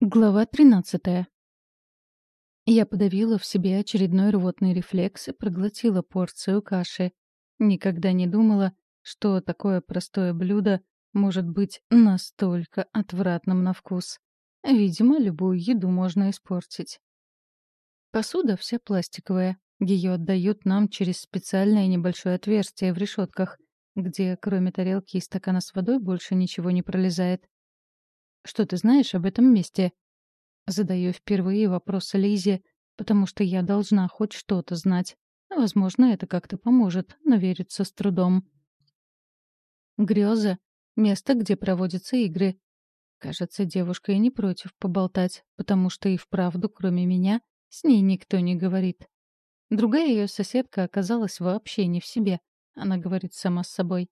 Глава 13. Я подавила в себе очередной рвотный рефлекс и проглотила порцию каши. Никогда не думала, что такое простое блюдо может быть настолько отвратным на вкус. Видимо, любую еду можно испортить. Посуда вся пластиковая. Ее отдают нам через специальное небольшое отверстие в решетках, где кроме тарелки и стакана с водой больше ничего не пролезает. Что ты знаешь об этом месте?» Задаю впервые вопрос Лизе, потому что я должна хоть что-то знать. Возможно, это как-то поможет, но верится с трудом. Греза — место, где проводятся игры. Кажется, девушка и не против поболтать, потому что и вправду, кроме меня, с ней никто не говорит. Другая ее соседка оказалась вообще не в себе. Она говорит сама с собой.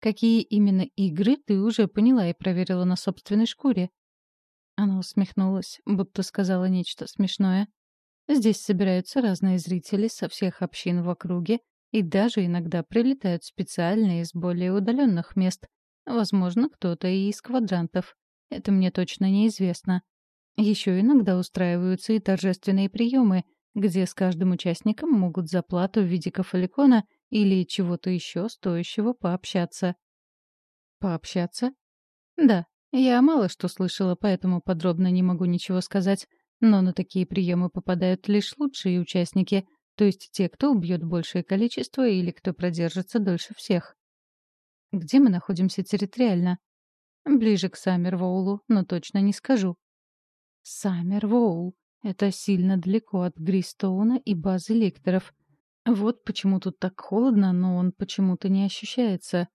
Какие именно игры ты уже поняла и проверила на собственной шкуре?» Она усмехнулась, будто сказала нечто смешное. «Здесь собираются разные зрители со всех общин в округе, и даже иногда прилетают специальные из более удаленных мест. Возможно, кто-то и из квадрантов. Это мне точно неизвестно. Еще иногда устраиваются и торжественные приемы, где с каждым участником могут за плату в виде кафаликона — или чего-то еще стоящего пообщаться. Пообщаться? Да, я мало что слышала, поэтому подробно не могу ничего сказать. Но на такие приемы попадают лишь лучшие участники, то есть те, кто убьет большее количество или кто продержится дольше всех. Где мы находимся территориально? Ближе к Саммервоулу, но точно не скажу. Саммервоул. Это сильно далеко от Гристоуна и базы лекторов. Вот почему тут так холодно, но он почему-то не ощущается.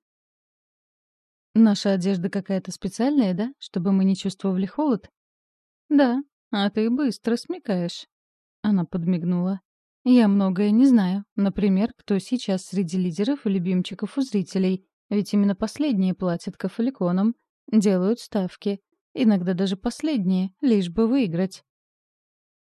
Наша одежда какая-то специальная, да? Чтобы мы не чувствовали холод? Да, а ты быстро смекаешь. Она подмигнула. Я многое не знаю. Например, кто сейчас среди лидеров и любимчиков у зрителей. Ведь именно последние платят кафеликонам, делают ставки. Иногда даже последние, лишь бы выиграть.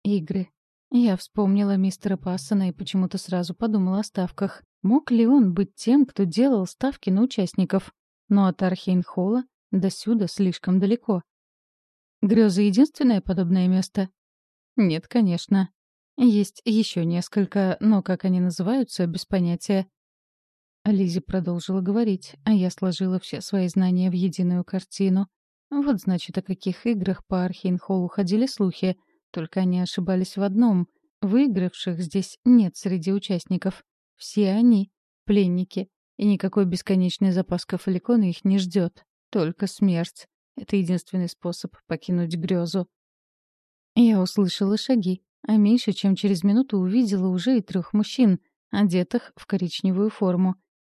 Игры. Я вспомнила мистера Пассона и почему-то сразу подумала о ставках. Мог ли он быть тем, кто делал ставки на участников? Но от Архейнхолла до сюда слишком далеко. Грёза — единственное подобное место? Нет, конечно. Есть еще несколько, но как они называются, без понятия. Лизи продолжила говорить, а я сложила все свои знания в единую картину. Вот, значит, о каких играх по Архейнхоллу ходили слухи — только они ошибались в одном. Выигравших здесь нет среди участников. Все они — пленники, и никакой бесконечный запас кафаликона их не ждет. Только смерть. Это единственный способ покинуть грезу. Я услышала шаги, а меньше чем через минуту увидела уже и трех мужчин, одетых в коричневую форму.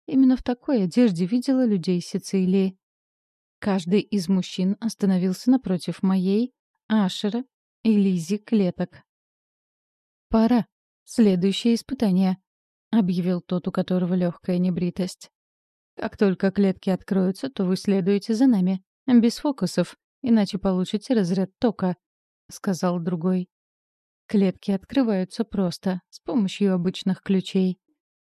Именно в такой одежде видела людей Сицилии. Каждый из мужчин остановился напротив моей, Ашера и клеток. «Пора. Следующее испытание», — объявил тот, у которого легкая небритость. «Как только клетки откроются, то вы следуете за нами. Без фокусов, иначе получите разряд тока», — сказал другой. Клетки открываются просто, с помощью обычных ключей.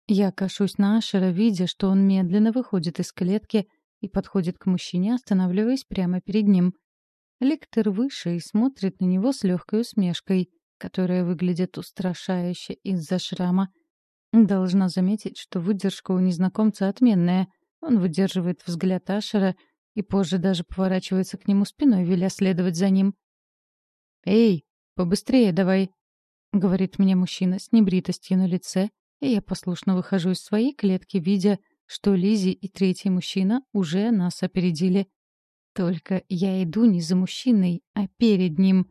Я кашусь на Ашера, видя, что он медленно выходит из клетки и подходит к мужчине, останавливаясь прямо перед ним. Лектор выше и смотрит на него с легкой усмешкой, которая выглядит устрашающе из-за шрама. Должна заметить, что выдержка у незнакомца отменная. Он выдерживает взгляд Ашера и позже даже поворачивается к нему спиной, веля следовать за ним. «Эй, побыстрее давай!» — говорит мне мужчина с небритостью на лице, и я послушно выхожу из своей клетки, видя, что Лизи и третий мужчина уже нас опередили. Только я иду не за мужчиной, а перед ним.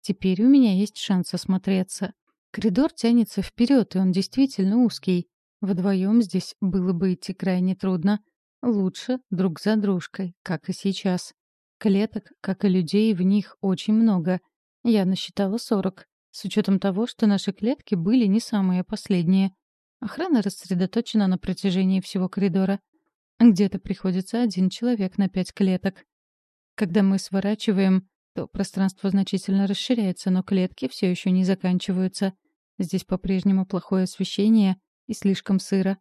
Теперь у меня есть шанс осмотреться. Коридор тянется вперед, и он действительно узкий. Вдвоем здесь было бы идти крайне трудно. Лучше друг за дружкой, как и сейчас. Клеток, как и людей, в них очень много. Я насчитала сорок, с учетом того, что наши клетки были не самые последние. Охрана рассредоточена на протяжении всего коридора. Где-то приходится один человек на пять клеток. Когда мы сворачиваем, то пространство значительно расширяется, но клетки все еще не заканчиваются. Здесь по-прежнему плохое освещение и слишком сыро.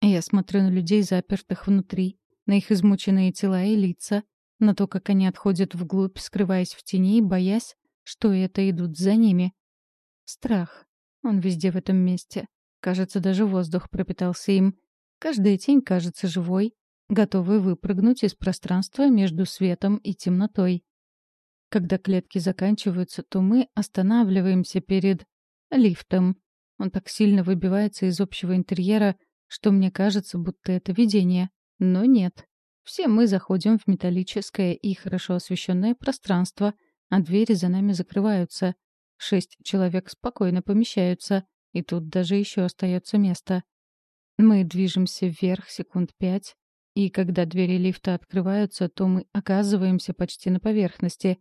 Я смотрю на людей, запертых внутри, на их измученные тела и лица, на то, как они отходят вглубь, скрываясь в тени, боясь, что это идут за ними. Страх. Он везде в этом месте. Кажется, даже воздух пропитался им. Каждая тень кажется живой, готовой выпрыгнуть из пространства между светом и темнотой. Когда клетки заканчиваются, то мы останавливаемся перед лифтом. Он так сильно выбивается из общего интерьера, что мне кажется, будто это видение. Но нет. Все мы заходим в металлическое и хорошо освещенное пространство, а двери за нами закрываются. Шесть человек спокойно помещаются, и тут даже еще остается место. Мы движемся вверх секунд пять, и когда двери лифта открываются, то мы оказываемся почти на поверхности.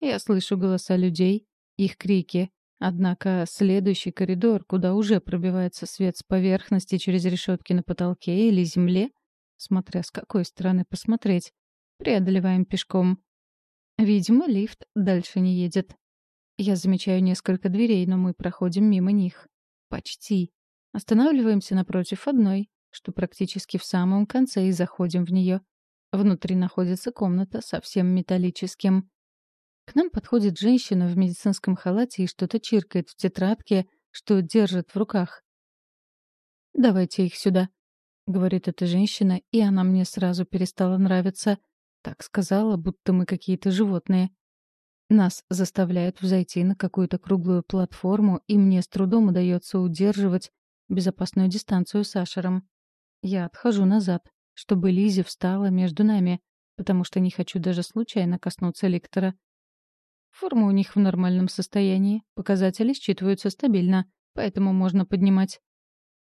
Я слышу голоса людей, их крики. Однако следующий коридор, куда уже пробивается свет с поверхности через решетки на потолке или земле, смотря с какой стороны посмотреть. Преодолеваем пешком. Видимо, лифт дальше не едет. Я замечаю несколько дверей, но мы проходим мимо них. Почти. Останавливаемся напротив одной, что практически в самом конце, и заходим в нее. Внутри находится комната совсем металлическим. К нам подходит женщина в медицинском халате и что-то чиркает в тетрадке, что держит в руках. «Давайте их сюда», — говорит эта женщина, и она мне сразу перестала нравиться. Так сказала, будто мы какие-то животные. Нас заставляют взойти на какую-то круглую платформу, и мне с трудом удается удерживать безопасную дистанцию с Ашером. Я отхожу назад, чтобы Лизи встала между нами, потому что не хочу даже случайно коснуться ликтора. Форма у них в нормальном состоянии, показатели считываются стабильно, поэтому можно поднимать.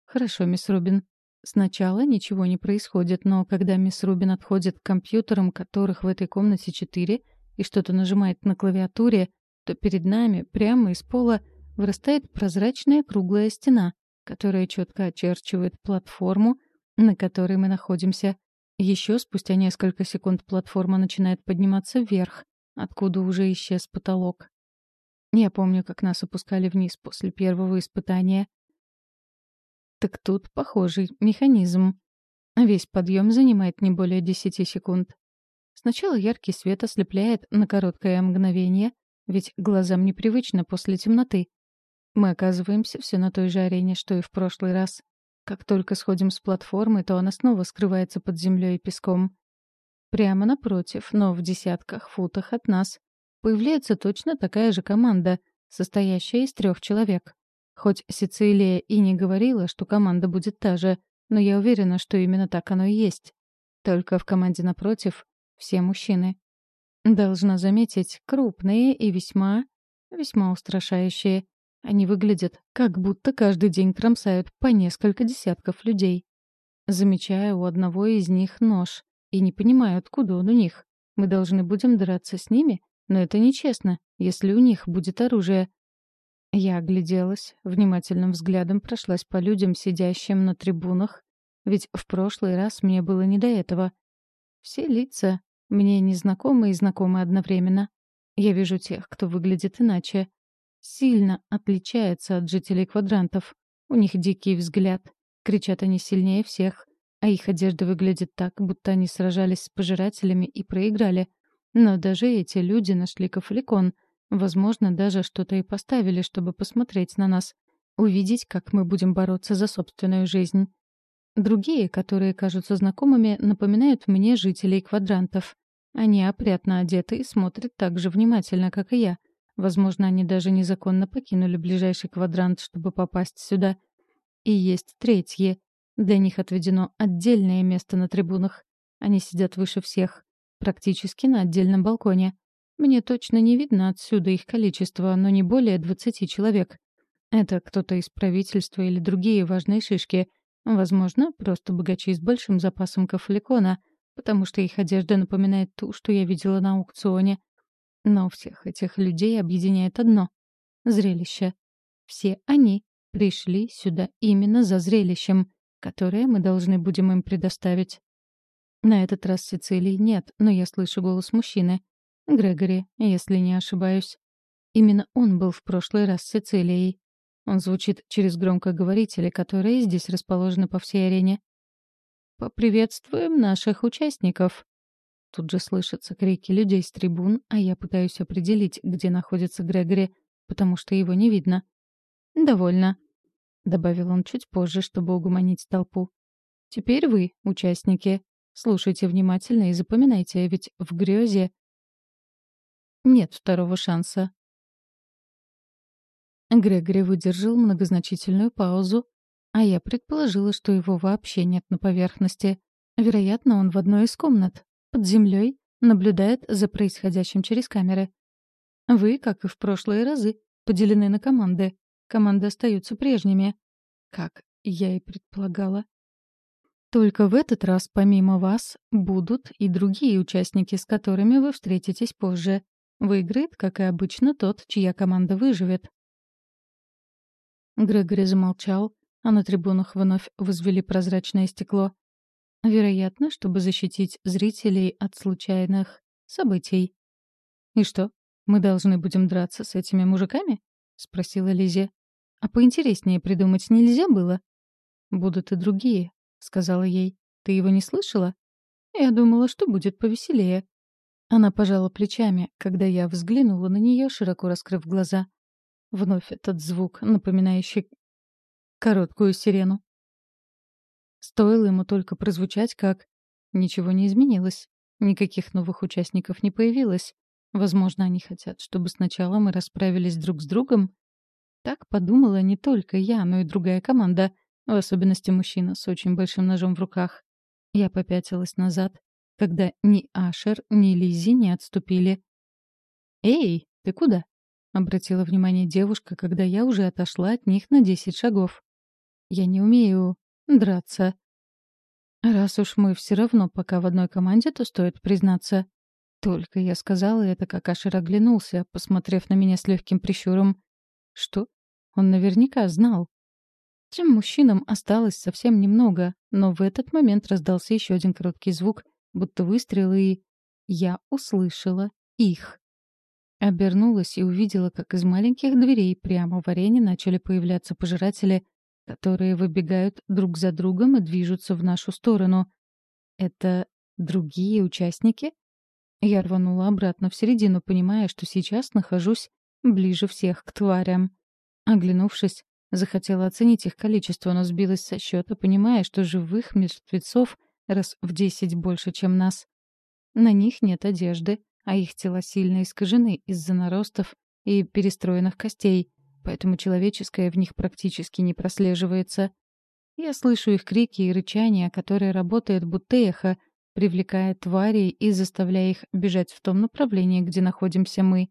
Хорошо, мисс Рубин, Сначала ничего не происходит, но когда мисс Рубин отходит к компьютерам, которых в этой комнате четыре, и что-то нажимает на клавиатуре, то перед нами, прямо из пола, вырастает прозрачная круглая стена, которая четко очерчивает платформу, на которой мы находимся. Еще спустя несколько секунд платформа начинает подниматься вверх, откуда уже исчез потолок. Я помню, как нас опускали вниз после первого испытания. Так тут похожий механизм. Весь подъем занимает не более 10 секунд. Сначала яркий свет ослепляет на короткое мгновение, ведь глазам непривычно после темноты. Мы оказываемся все на той же арене, что и в прошлый раз. Как только сходим с платформы, то она снова скрывается под землей и песком. Прямо напротив, но в десятках футах от нас, появляется точно такая же команда, состоящая из трех человек. Хоть Сицилия и не говорила, что команда будет та же, но я уверена, что именно так оно и есть. Только в команде напротив все мужчины. Должна заметить, крупные и весьма, весьма устрашающие. Они выглядят, как будто каждый день кромсают по несколько десятков людей. Замечаю у одного из них нож и не понимаю, откуда он у них. Мы должны будем драться с ними, но это нечестно, если у них будет оружие. Я огляделась, внимательным взглядом прошлась по людям, сидящим на трибунах, ведь в прошлый раз мне было не до этого. Все лица мне незнакомы и знакомы одновременно. Я вижу тех, кто выглядит иначе. Сильно отличается от жителей квадрантов. У них дикий взгляд. Кричат они сильнее всех. А их одежда выглядит так, будто они сражались с пожирателями и проиграли. Но даже эти люди нашли кафеликон — Возможно, даже что-то и поставили, чтобы посмотреть на нас, увидеть, как мы будем бороться за собственную жизнь. Другие, которые кажутся знакомыми, напоминают мне жителей квадрантов. Они опрятно одеты и смотрят так же внимательно, как и я. Возможно, они даже незаконно покинули ближайший квадрант, чтобы попасть сюда. И есть третьи. Для них отведено отдельное место на трибунах. Они сидят выше всех, практически на отдельном балконе. Мне точно не видно отсюда их количество, но не более двадцати человек. Это кто-то из правительства или другие важные шишки. Возможно, просто богачи с большим запасом кафеликона, потому что их одежда напоминает ту, что я видела на аукционе. Но всех этих людей объединяет одно — зрелище. Все они пришли сюда именно за зрелищем, которое мы должны будем им предоставить. На этот раз Сицилии нет, но я слышу голос мужчины. Грегори, если не ошибаюсь. Именно он был в прошлый раз Сицилией. Он звучит через громкоговорители, которые здесь расположены по всей арене. «Поприветствуем наших участников!» Тут же слышатся крики людей с трибун, а я пытаюсь определить, где находится Грегори, потому что его не видно. «Довольно», — добавил он чуть позже, чтобы угомонить толпу. «Теперь вы, участники, слушайте внимательно и запоминайте, ведь в грезе нет второго шанса». Грегори выдержал многозначительную паузу, а я предположила, что его вообще нет на поверхности. Вероятно, он в одной из комнат, под землей, наблюдает за происходящим через камеры. Вы, как и в прошлые разы, поделены на команды. Команды остаются прежними. Как я и предполагала. Только в этот раз, помимо вас, будут и другие участники, с которыми вы встретитесь позже. Выиграет, как и обычно, тот, чья команда выживет. Грегори замолчал, а на трибунах вновь возвели прозрачное стекло. Вероятно, чтобы защитить зрителей от случайных событий. «И что, мы должны будем драться с этими мужиками?» — спросила Лизе. «А поинтереснее придумать нельзя было?» «Будут и другие», — сказала ей. «Ты его не слышала?» «Я думала, что будет повеселее». Она пожала плечами, когда я взглянула на нее, широко раскрыв глаза. Вновь этот звук, напоминающий короткую сирену. Стоило ему только прозвучать, как... Ничего не изменилось. Никаких новых участников не появилось. Возможно, они хотят, чтобы сначала мы расправились друг с другом? Так подумала не только я, но и другая команда, в особенности мужчина с очень большим ножом в руках. Я попятилась назад, когда ни Ашер, ни Лизи не отступили. «Эй, ты куда?» — обратила внимание девушка, когда я уже отошла от них на десять шагов. «Я не умею драться. Раз уж мы все равно пока в одной команде, то стоит признаться. Только я сказала это, как Ашер оглянулся, посмотрев на меня с легким прищуром. Что? Он наверняка знал. Тем мужчинам осталось совсем немного, но в этот момент раздался еще один короткий звук, будто выстрел, и... Я услышала их. Обернулась и увидела, как из маленьких дверей прямо в арене начали появляться пожиратели, которые выбегают друг за другом и движутся в нашу сторону. Это другие участники? Я рванула обратно в середину, понимая, что сейчас нахожусь ближе всех к тварям. Оглянувшись, захотела оценить их количество, но сбилась со счета, понимая, что живых мертвецов раз в десять больше, чем нас. На них нет одежды, а их тела сильно искажены из-за наростов и перестроенных костей — поэтому человеческое в них практически не прослеживается. Я слышу их крики и рычания, которые работают будто эхо, привлекая тварей и заставляя их бежать в том направлении, где находимся мы.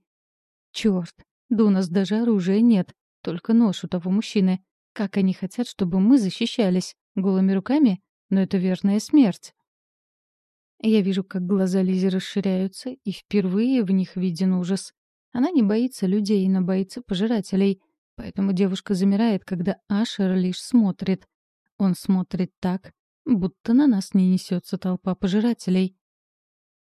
Чёрт, да у нас даже оружия нет, только нож у того мужчины. Как они хотят, чтобы мы защищались? Голыми руками? Но это верная смерть. Я вижу, как глаза Лизи расширяются, и впервые в них виден ужас. Она не боится людей, но боится пожирателей. Поэтому девушка замирает, когда Ашер лишь смотрит. Он смотрит так, будто на нас не несется толпа пожирателей.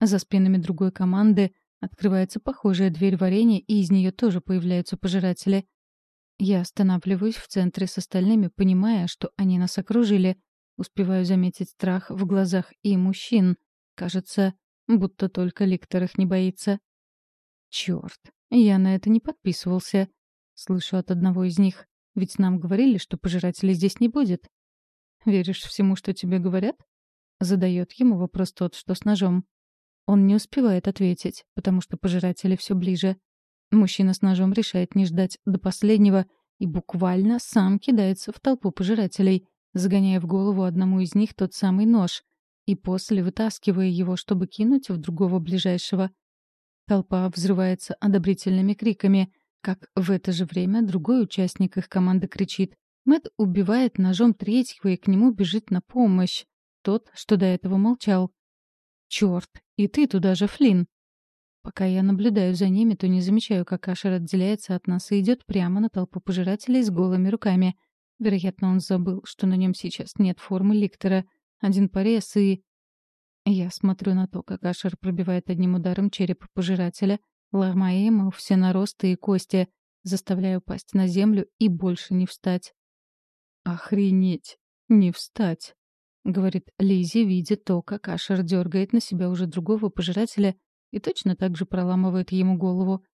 За спинами другой команды открывается похожая дверь варенья, и из нее тоже появляются пожиратели. Я останавливаюсь в центре с остальными, понимая, что они нас окружили. Успеваю заметить страх в глазах и мужчин. Кажется, будто только Ликтор их не боится. Черт, я на это не подписывался. Слышу от одного из них. Ведь нам говорили, что пожирателей здесь не будет. Веришь всему, что тебе говорят? Задает ему вопрос тот, что с ножом. Он не успевает ответить, потому что пожиратели все ближе. Мужчина с ножом решает не ждать до последнего и буквально сам кидается в толпу пожирателей, загоняя в голову одному из них тот самый нож и после вытаскивая его, чтобы кинуть в другого ближайшего. Толпа взрывается одобрительными криками, как в это же время другой участник их команды кричит. Мэт убивает ножом третьего и к нему бежит на помощь. Тот, что до этого молчал. «Чёрт, и ты туда же, Флинн!» Пока я наблюдаю за ними, то не замечаю, как Ашер отделяется от нас и идет прямо на толпу пожирателей с голыми руками. Вероятно, он забыл, что на нем сейчас нет формы ликтора. Один порез и... Я смотрю на то, как Ашер пробивает одним ударом череп пожирателя, ломая ему все наросты и кости, заставляя упасть на землю и больше не встать. Охренеть! Не встать! — говорит Лизи, видя то, как Ашер дергает на себя уже другого пожирателя и точно так же проламывает ему голову.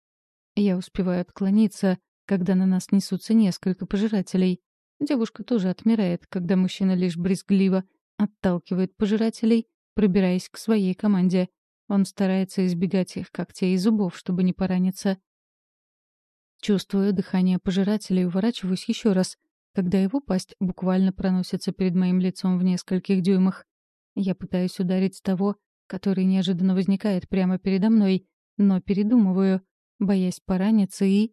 Я успеваю отклониться, когда на нас несутся несколько пожирателей. Девушка тоже отмирает, когда мужчина лишь брезгливо отталкивает пожирателей, пробираясь к своей команде. Он старается избегать их когтей и зубов, чтобы не пораниться. Чувствую дыхание пожирателя и уворачиваюсь еще раз, когда его пасть буквально проносится перед моим лицом в нескольких дюймах. Я пытаюсь ударить того, который неожиданно возникает прямо передо мной, но передумываю, боясь пораниться и...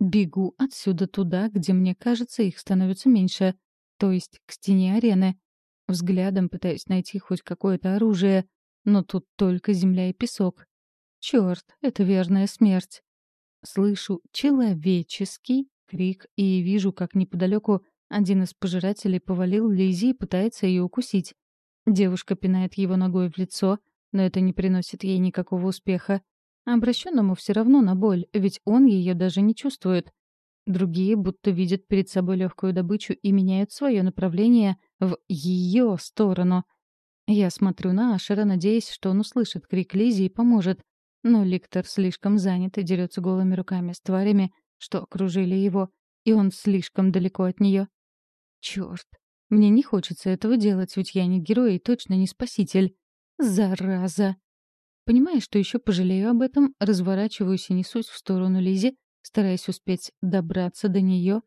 Бегу отсюда туда, где мне кажется, их становится меньше, то есть к стене арены. Взглядом пытаюсь найти хоть какое-то оружие, но тут только земля и песок. Черт, это верная смерть. Слышу человеческий крик и вижу, как неподалеку один из пожирателей повалил Лизи и пытается ее укусить. Девушка пинает его ногой в лицо, но это не приносит ей никакого успеха. Обращенному все равно на боль, ведь он ее даже не чувствует. Другие будто видят перед собой легкую добычу и меняют свое направление в ее сторону. Я смотрю на Ашера, надеясь, что он услышит крик Лизи и поможет. Но Ликтор слишком занят и дерется голыми руками с тварями, что окружили его, и он слишком далеко от нее. Черт, мне не хочется этого делать, ведь я не герой и точно не спаситель. Зараза! Понимая, что еще пожалею об этом, разворачиваюсь и несусь в сторону Лизи, стараясь успеть добраться до нее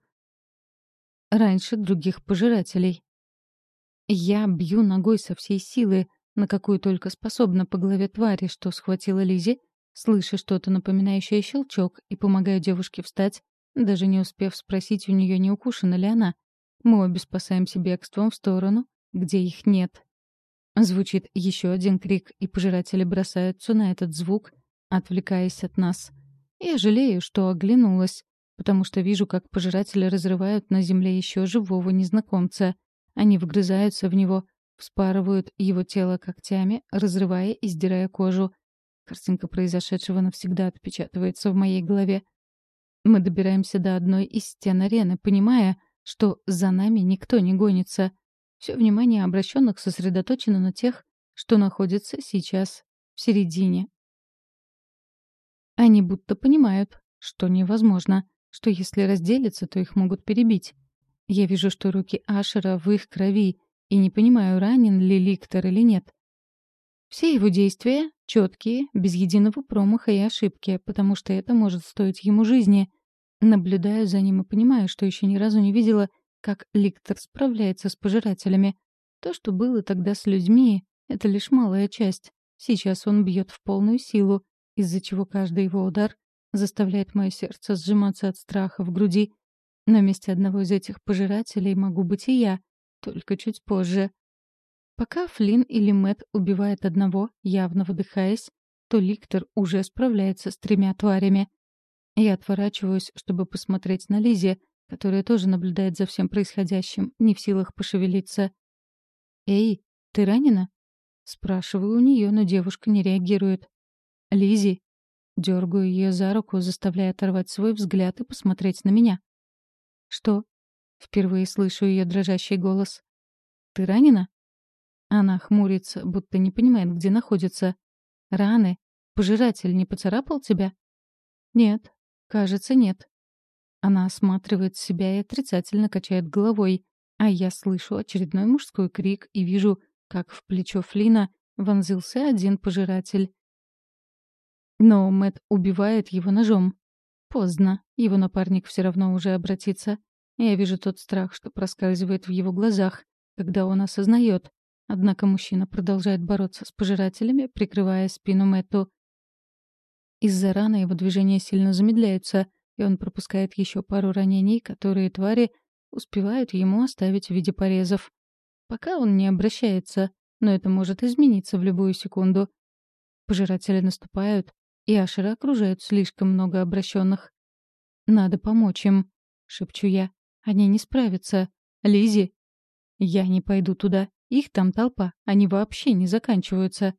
раньше других пожирателей. Я бью ногой со всей силы, на какую только способна по голове твари, что схватила Лизи, слыша что-то напоминающее щелчок, и помогаю девушке встать, даже не успев спросить у нее, не укушена ли она. Мы обе спасаемся бегством в сторону, где их нет. Звучит еще один крик, и пожиратели бросаются на этот звук, отвлекаясь от нас. Я жалею, что оглянулась, потому что вижу, как пожиратели разрывают на земле еще живого незнакомца. Они вгрызаются в него, вспарывают его тело когтями, разрывая и сдирая кожу. Картинка произошедшего навсегда отпечатывается в моей голове. Мы добираемся до одной из стен арены, понимая, что за нами никто не гонится. Все внимание обращенных сосредоточено на тех, что находится сейчас в середине. Они будто понимают, что невозможно, что если разделиться, то их могут перебить. Я вижу, что руки Ашера в их крови, и не понимаю, ранен ли Ликтор или нет. Все его действия четкие, без единого промаха и ошибки, потому что это может стоить ему жизни. Наблюдаю за ним и понимаю, что еще ни разу не видела как Ликтор справляется с пожирателями. То, что было тогда с людьми, — это лишь малая часть. Сейчас он бьет в полную силу, из-за чего каждый его удар заставляет мое сердце сжиматься от страха в груди. На месте одного из этих пожирателей могу быть и я, только чуть позже. Пока Флинн или Мэт убивает одного, явно выдыхаясь, то Ликтор уже справляется с тремя тварями. Я отворачиваюсь, чтобы посмотреть на Лизе, которая тоже наблюдает за всем происходящим, не в силах пошевелиться. «Эй, ты ранена?» Спрашиваю у нее, но девушка не реагирует. Лизи, Дергаю ее за руку, заставляя оторвать свой взгляд и посмотреть на меня. «Что?» Впервые слышу ее дрожащий голос. «Ты ранена?» Она хмурится, будто не понимает, где находится. «Раны? Пожиратель не поцарапал тебя?» «Нет, кажется, нет. Она осматривает себя и отрицательно качает головой, а я слышу очередной мужской крик и вижу, как в плечо Флина вонзился один пожиратель. Но Мэт убивает его ножом. Поздно, его напарник все равно уже обратится. Я вижу тот страх, что проскальзывает в его глазах, когда он осознает. Однако мужчина продолжает бороться с пожирателями, прикрывая спину Мэтту. Из-за раны его движения сильно замедляются — и он пропускает еще пару ранений, которые твари успевают ему оставить в виде порезов. Пока он не обращается, но это может измениться в любую секунду. Пожиратели наступают, и Ашера окружают слишком много обращенных. «Надо помочь им», — шепчу я. «Они не справятся. Лизи, «Я не пойду туда. Их там толпа. Они вообще не заканчиваются».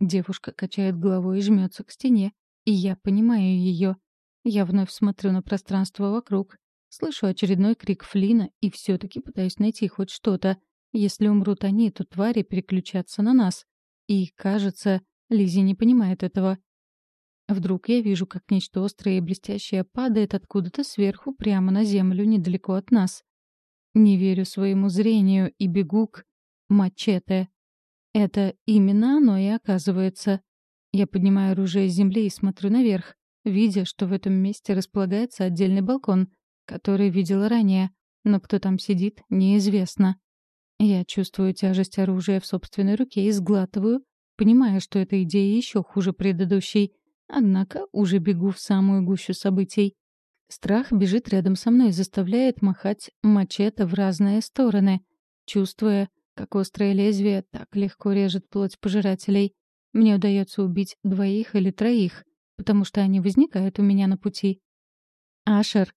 Девушка качает головой и жмется к стене, и я понимаю ее. Я вновь смотрю на пространство вокруг. Слышу очередной крик Флина и все таки пытаюсь найти хоть что-то. Если умрут они, то твари переключатся на нас. И, кажется, Лизи не понимает этого. Вдруг я вижу, как нечто острое и блестящее падает откуда-то сверху прямо на землю недалеко от нас. Не верю своему зрению и бегу к мачете. Это именно оно и оказывается. Я поднимаю оружие с земли и смотрю наверх, видя, что в этом месте располагается отдельный балкон, который видела ранее, но кто там сидит, неизвестно. Я чувствую тяжесть оружия в собственной руке и сглатываю, понимая, что эта идея еще хуже предыдущей — Однако уже бегу в самую гущу событий. Страх бежит рядом со мной и заставляет махать мачете в разные стороны, чувствуя, как острое лезвие так легко режет плоть пожирателей. Мне удается убить двоих или троих, потому что они возникают у меня на пути. «Ашер!»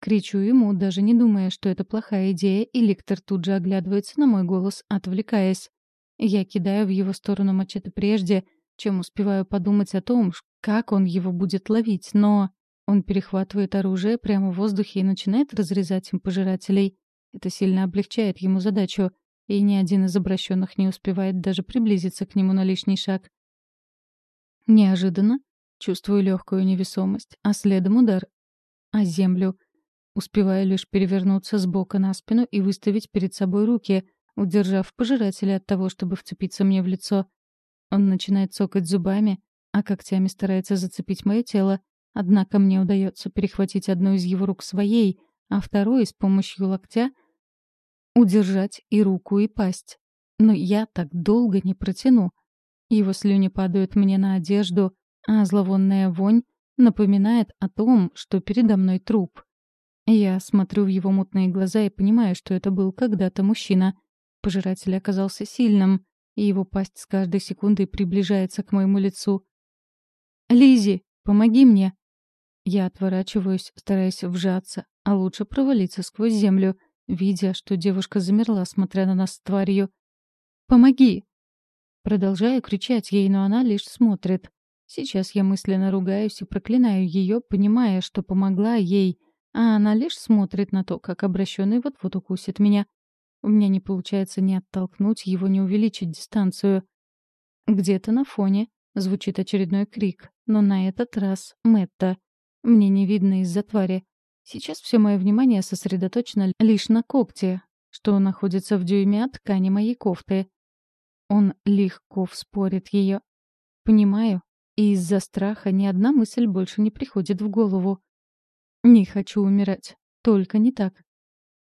Кричу ему, даже не думая, что это плохая идея, и Ликтор тут же оглядывается на мой голос, отвлекаясь. Я кидаю в его сторону мачете прежде, чем успеваю подумать о том, как он его будет ловить, но... Он перехватывает оружие прямо в воздухе и начинает разрезать им пожирателей. Это сильно облегчает ему задачу, и ни один из обращенных не успевает даже приблизиться к нему на лишний шаг. Неожиданно чувствую легкую невесомость, а следом удар о землю. Успеваю лишь перевернуться с бока на спину и выставить перед собой руки, удержав пожирателя от того, чтобы вцепиться мне в лицо. Он начинает цокать зубами, а когтями старается зацепить мое тело, однако мне удается перехватить одну из его рук своей, а второй с помощью локтя удержать и руку, и пасть. Но я так долго не протяну. Его слюни падают мне на одежду, а зловонная вонь напоминает о том, что передо мной труп. Я смотрю в его мутные глаза и понимаю, что это был когда-то мужчина. Пожиратель оказался сильным, и его пасть с каждой секундой приближается к моему лицу. Лизи, помоги мне!» Я отворачиваюсь, стараясь вжаться, а лучше провалиться сквозь землю, видя, что девушка замерла, смотря на нас с тварью. «Помоги!» Продолжаю кричать ей, но она лишь смотрит. Сейчас я мысленно ругаюсь и проклинаю ее, понимая, что помогла ей, а она лишь смотрит на то, как обращенный вот-вот укусит меня. У меня не получается ни оттолкнуть его, ни увеличить дистанцию. Где-то на фоне звучит очередной крик, но на этот раз Мэтта. Мне не видно из-за твари. Сейчас все мое внимание сосредоточено лишь на когте, что находится в дюйме от ткани моей кофты. Он легко вспорит ее. Понимаю, и из-за страха ни одна мысль больше не приходит в голову. Не хочу умирать, только не так.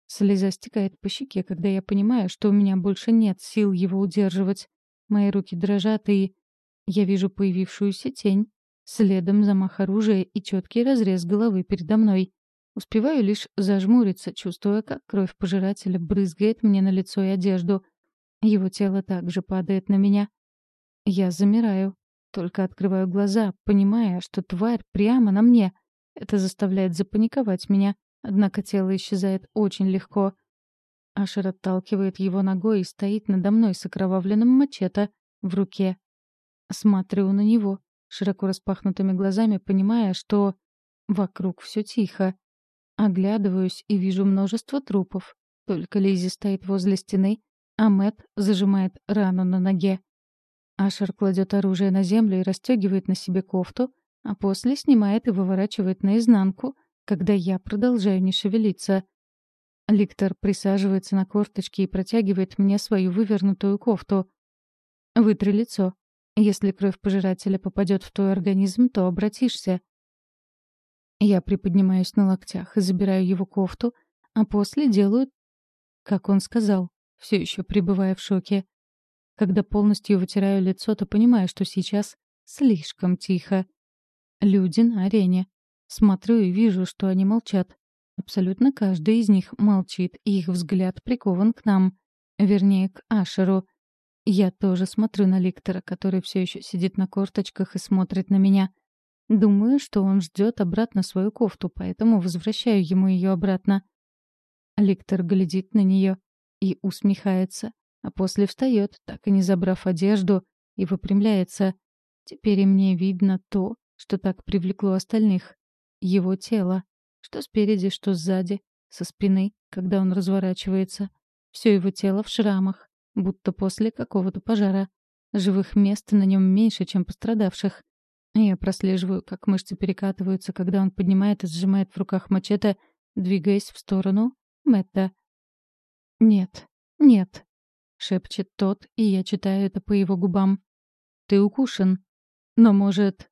Слеза стекает по щеке, когда я понимаю, что у меня больше нет сил его удерживать. Мои руки дрожат, и я вижу появившуюся тень, следом замах оружия и четкий разрез головы передо мной. Успеваю лишь зажмуриться, чувствуя, как кровь пожирателя брызгает мне на лицо и одежду. Его тело также падает на меня. Я замираю, только открываю глаза, понимая, что тварь прямо на мне. Это заставляет запаниковать меня. Однако тело исчезает очень легко. Ашер отталкивает его ногой и стоит надо мной с окровавленным мачете в руке. Смотрю на него, широко распахнутыми глазами, понимая, что вокруг все тихо. Оглядываюсь и вижу множество трупов. Только Лизи стоит возле стены, а Мэт зажимает рану на ноге. Ашер кладет оружие на землю и расстегивает на себе кофту, а после снимает и выворачивает наизнанку — когда я продолжаю не шевелиться. Ликтор присаживается на корточки и протягивает мне свою вывернутую кофту. «Вытри лицо. Если кровь пожирателя попадет в твой организм, то обратишься». Я приподнимаюсь на локтях и забираю его кофту, а после делаю, как он сказал, все еще пребывая в шоке. Когда полностью вытираю лицо, то понимаю, что сейчас слишком тихо. Люди на арене. Смотрю и вижу, что они молчат. Абсолютно каждый из них молчит, и их взгляд прикован к нам. Вернее, к Ашеру. Я тоже смотрю на Ликтора, который все еще сидит на корточках и смотрит на меня. Думаю, что он ждет обратно свою кофту, поэтому возвращаю ему ее обратно. Ликтор глядит на нее и усмехается, а после встает, так и не забрав одежду, и выпрямляется. Теперь и мне видно то, что так привлекло остальных его тело, что спереди, что сзади, со спины, когда он разворачивается. Все его тело в шрамах, будто после какого-то пожара. Живых мест на нем меньше, чем пострадавших. Я прослеживаю, как мышцы перекатываются, когда он поднимает и сжимает в руках мачете, двигаясь в сторону Мэтта. «Нет, нет», — шепчет тот, и я читаю это по его губам. «Ты укушен. Но, может...»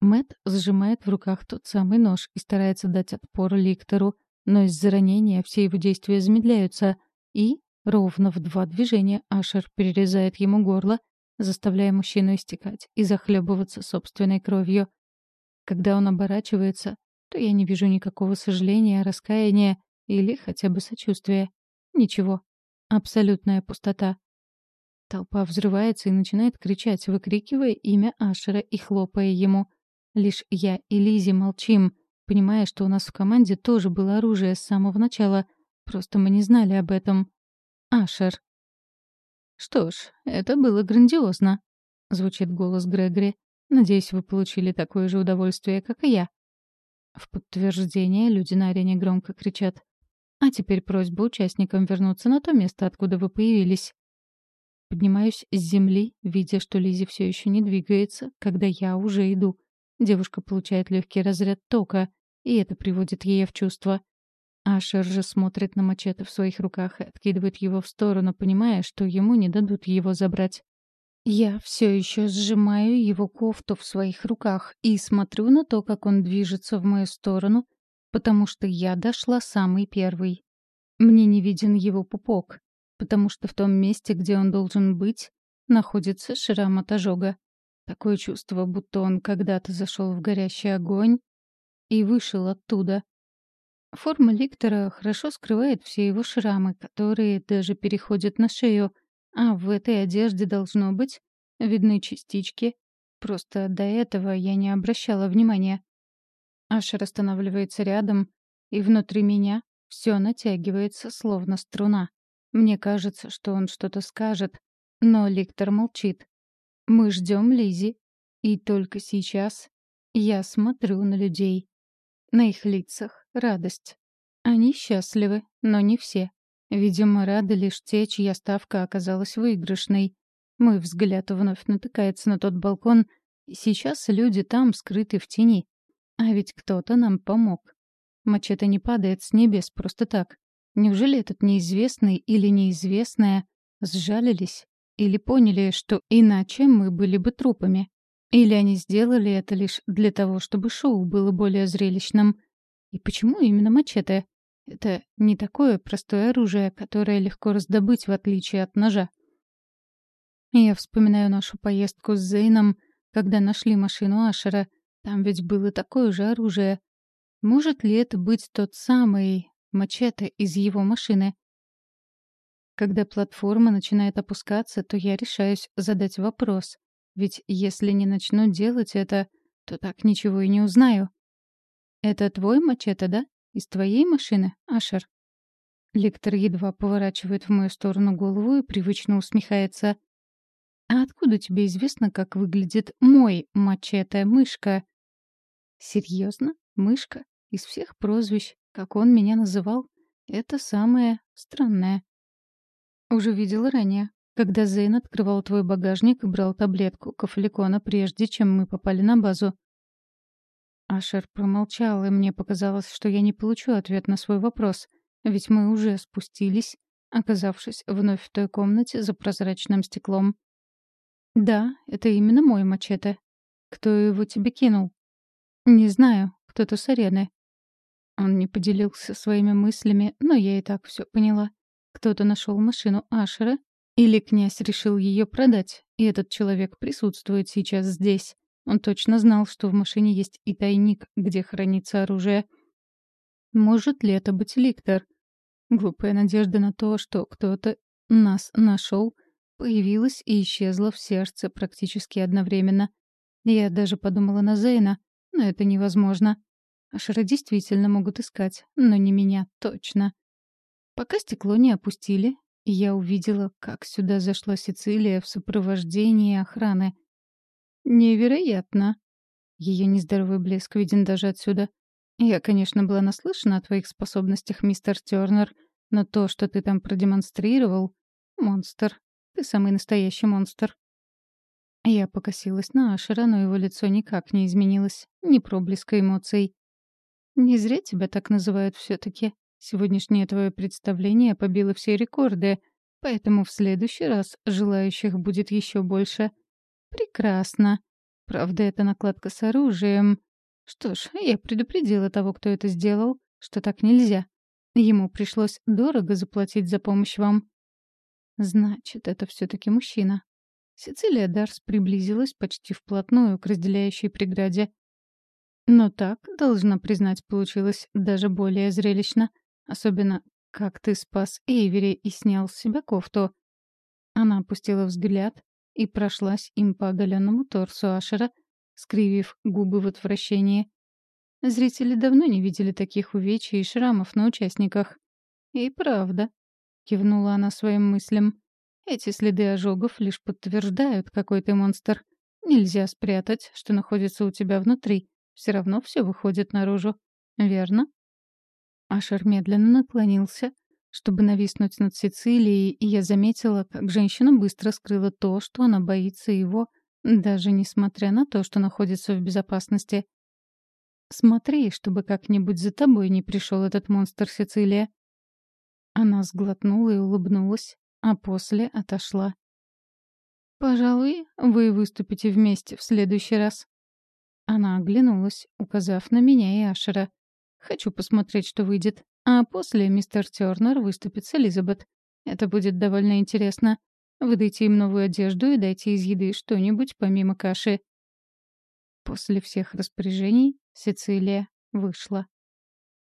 Мэт сжимает в руках тот самый нож и старается дать отпор Ликтору, но из-за ранения все его действия замедляются, и, ровно в два движения, Ашер перерезает ему горло, заставляя мужчину истекать и захлебываться собственной кровью. Когда он оборачивается, то я не вижу никакого сожаления, раскаяния или хотя бы сочувствия. Ничего. Абсолютная пустота. Толпа взрывается и начинает кричать, выкрикивая имя Ашера и хлопая ему. Лишь я и Лизи молчим, понимая, что у нас в команде тоже было оружие с самого начала, просто мы не знали об этом. Ашер. «Что ж, это было грандиозно», — звучит голос Грегори. «Надеюсь, вы получили такое же удовольствие, как и я». В подтверждение люди на арене громко кричат. «А теперь просьба участникам вернуться на то место, откуда вы появились». Поднимаюсь с земли, видя, что Лизи все еще не двигается, когда я уже иду. Девушка получает легкий разряд тока, и это приводит ее в чувство. Ашер же смотрит на мачете в своих руках и откидывает его в сторону, понимая, что ему не дадут его забрать. Я все еще сжимаю его кофту в своих руках и смотрю на то, как он движется в мою сторону, потому что я дошла самый первый. Мне не виден его пупок, потому что в том месте, где он должен быть, находится шрам от ожога. Такое чувство, будто он когда-то зашел в горящий огонь и вышел оттуда. Форма ликтора хорошо скрывает все его шрамы, которые даже переходят на шею, а в этой одежде должно быть видны частички. Просто до этого я не обращала внимания. Ашер останавливается рядом, и внутри меня все натягивается, словно струна. Мне кажется, что он что-то скажет, но Ликтор молчит. Мы ждем Лизи, и только сейчас я смотрю на людей. На их лицах радость. Они счастливы, но не все. Видимо, рады лишь те, чья ставка оказалась выигрышной. Мой взгляд вновь натыкается на тот балкон, сейчас люди там скрыты в тени. А ведь кто-то нам помог. Мачете не падает с небес просто так. Неужели этот неизвестный или неизвестная сжалились или поняли, что иначе мы были бы трупами? Или они сделали это лишь для того, чтобы шоу было более зрелищным? И почему именно мачете? Это не такое простое оружие, которое легко раздобыть, в отличие от ножа. Я вспоминаю нашу поездку с Зейном, когда нашли машину Ашера. Там ведь было такое же оружие. Может ли это быть тот самый мачете из его машины? Когда платформа начинает опускаться, то я решаюсь задать вопрос. Ведь если не начну делать это, то так ничего и не узнаю. «Это твой мачете, да? Из твоей машины, Ашер?» Лектор едва поворачивает в мою сторону голову и привычно усмехается. «А откуда тебе известно, как выглядит мой мачете-мышка?» «Серьезно? Мышка? Из всех прозвищ, как он меня называл, это самое странное». «Уже видела ранее когда Зейн открывал твой багажник и брал таблетку кафеликона, прежде чем мы попали на базу. Ашер промолчал, и мне показалось, что я не получу ответ на свой вопрос, ведь мы уже спустились, оказавшись вновь в той комнате за прозрачным стеклом. «Да, это именно мой мачете. Кто его тебе кинул?» «Не знаю. Кто-то с арены». Он не поделился своими мыслями, но я и так все поняла. Кто-то нашел машину Ашера или князь решил ее продать, и этот человек присутствует сейчас здесь. Он точно знал, что в машине есть и тайник, где хранится оружие. Может ли это быть Ликтор? Глупая надежда на то, что кто-то нас нашел, появилась и исчезла в сердце практически одновременно. Я даже подумала на Зейна, но это невозможно. Ашера действительно могут искать, но не меня, точно. Пока стекло не опустили, я увидела, как сюда зашла Сицилия в сопровождении охраны. Невероятно. Ее нездоровый блеск виден даже отсюда. Я, конечно, была наслышана о твоих способностях, мистер Тернер, Но то, что ты там продемонстрировал... Монстр. Ты самый настоящий монстр. Я покосилась на Ашера, но его лицо никак не изменилось. Ни проблеска эмоций. Не зря тебя так называют все таки Сегодняшнее твое представление побило все рекорды, поэтому в следующий раз желающих будет еще больше. Прекрасно. Правда, это накладка с оружием. Что ж, я предупредила того, кто это сделал, что так нельзя. Ему пришлось дорого заплатить за помощь вам. Значит, это все таки мужчина. Сицилия Дарс приблизилась почти вплотную к разделяющей преграде. Но так, должна признать, получилось даже более зрелищно. Особенно, как ты спас Эйвери и снял с себя кофту. Она опустила взгляд и прошлась им по оголенному торсу Ашера, скривив губы в отвращении. Зрители давно не видели таких увечий и шрамов на участниках. «И правда», — кивнула она своим мыслям. «Эти следы ожогов лишь подтверждают, какой ты монстр. Нельзя спрятать, что находится у тебя внутри. Все равно все выходит наружу. Верно?» Ашер медленно наклонился, чтобы нависнуть над Сицилией, и я заметила, как женщина быстро скрыла то, что она боится его, даже несмотря на то, что находится в безопасности. «Смотри, чтобы как-нибудь за тобой не пришел этот монстр Сицилия». Она сглотнула и улыбнулась, а после отошла. «Пожалуй, вы выступите вместе в следующий раз». Она оглянулась, указав на меня и Ашера. Хочу посмотреть, что выйдет. А после мистер Тёрнер выступит с Элизабет. Это будет довольно интересно. Выдайте им новую одежду и дайте из еды что-нибудь помимо каши. После всех распоряжений Сицилия вышла.